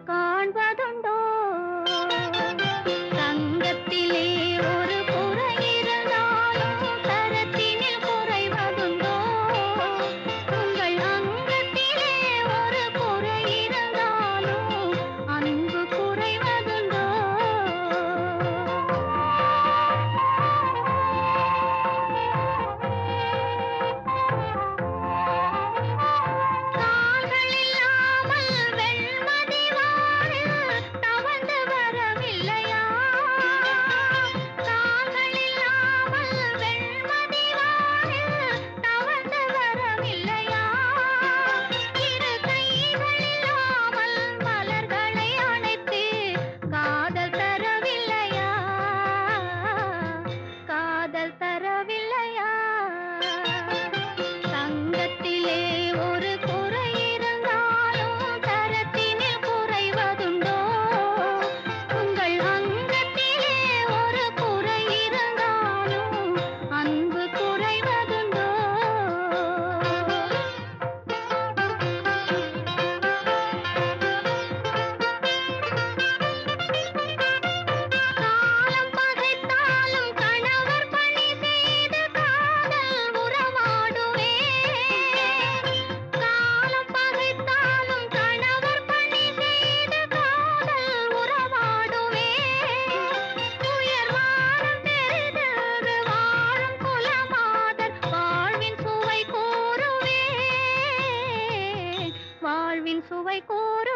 잠깐 சுவை கூறு